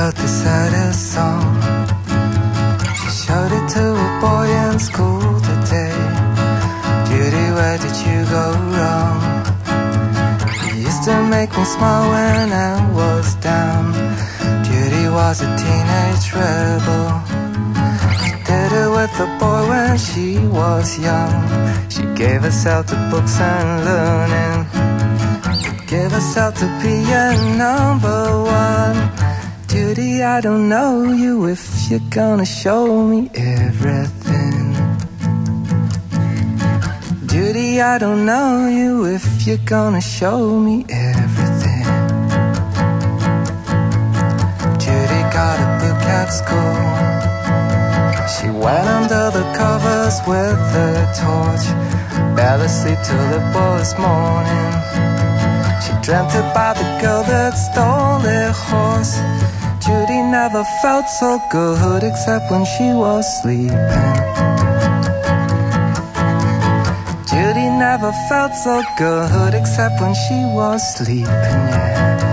wrote the saddest song. She showed it to a boy in school today. Judy, where did you go wrong? You used to make me smile when I was down. Judy was a teenage rebel. She did it with a boy when she was young. She gave herself to books and learning. Gave herself to be a number one. Judy, I don't know you if you're gonna show me everything. Judy, I don't know you if you're gonna show me everything. Judy got a book at school. She went under the covers with a torch. Fell asleep till it was morning. She dreamt about the girl that stole their horse. Never felt so good except when she was sleeping. Judy never felt so good except when she was sleeping, yeah.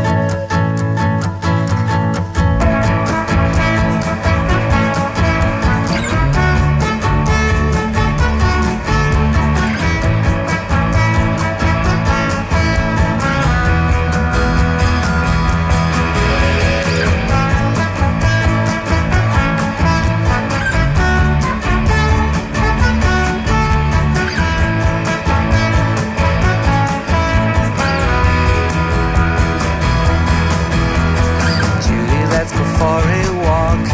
For a walk.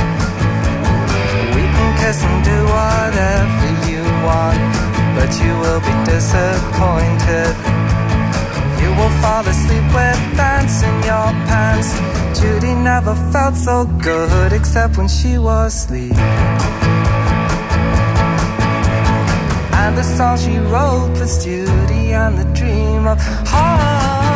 We can kiss and do whatever you want, but you will be disappointed. You will fall asleep with dance in your pants. Judy never felt so good except when she was sleeping. And the song she wrote was Judy and the dream of horses,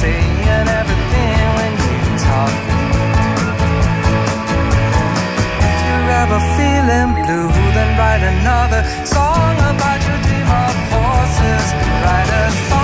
saying everything when you talk. If you're ever feeling blue, then write another song about your dream of horses. Write a song.